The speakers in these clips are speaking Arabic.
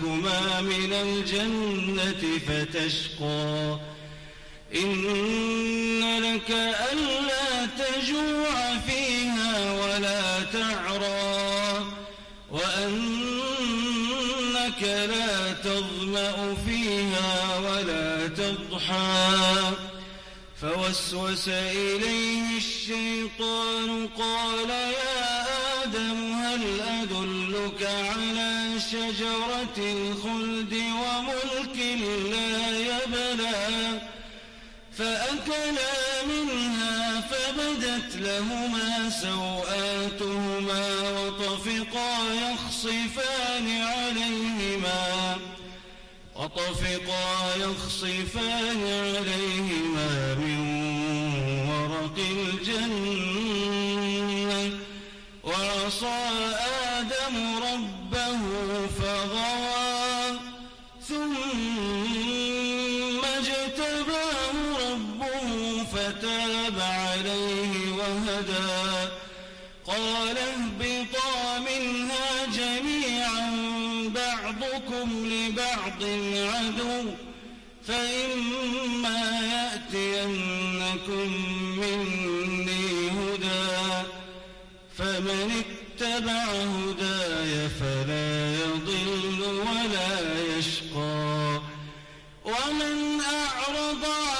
يخرجنكما من الجنة فتشقى. إن لك ألا تجوع فيها ولا تعرى. وأنك لا تظمأ فيها ولا تضحى. فوسوس إليه الشيطان قال يا آدم هل أدلك على شجرة الخلد وملك لا يبلى فأكلا منها فبدت لهما سوآتهما وطفقا يخصفان عليهما وطفقا يخصفان عليهما من ورق الجنة وعصى فتاب عليه وهدى. قال اهبطا منها جميعا بعضكم لبعض عدو فإما يأتينكم مني هدى. فمن اتبع هداي فلا يضل ولا يشقى. ومن أعرض عن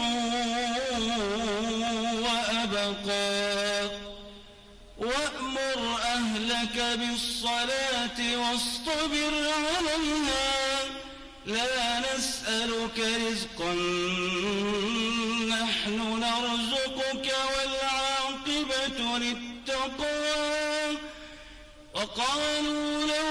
وأبقى وأمر أهلك بالصلاة واصطبر عليها. لا نسألك رزقا نحن نرزقك والعاقبة للتقوى. وقالوا لولا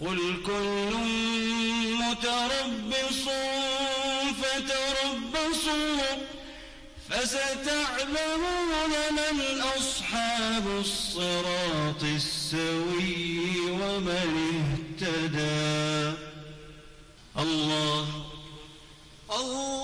قل كل متربص فتربصوا فستعلمون من أصحاب الصراط السوي ومن اهتدى. الله. الله.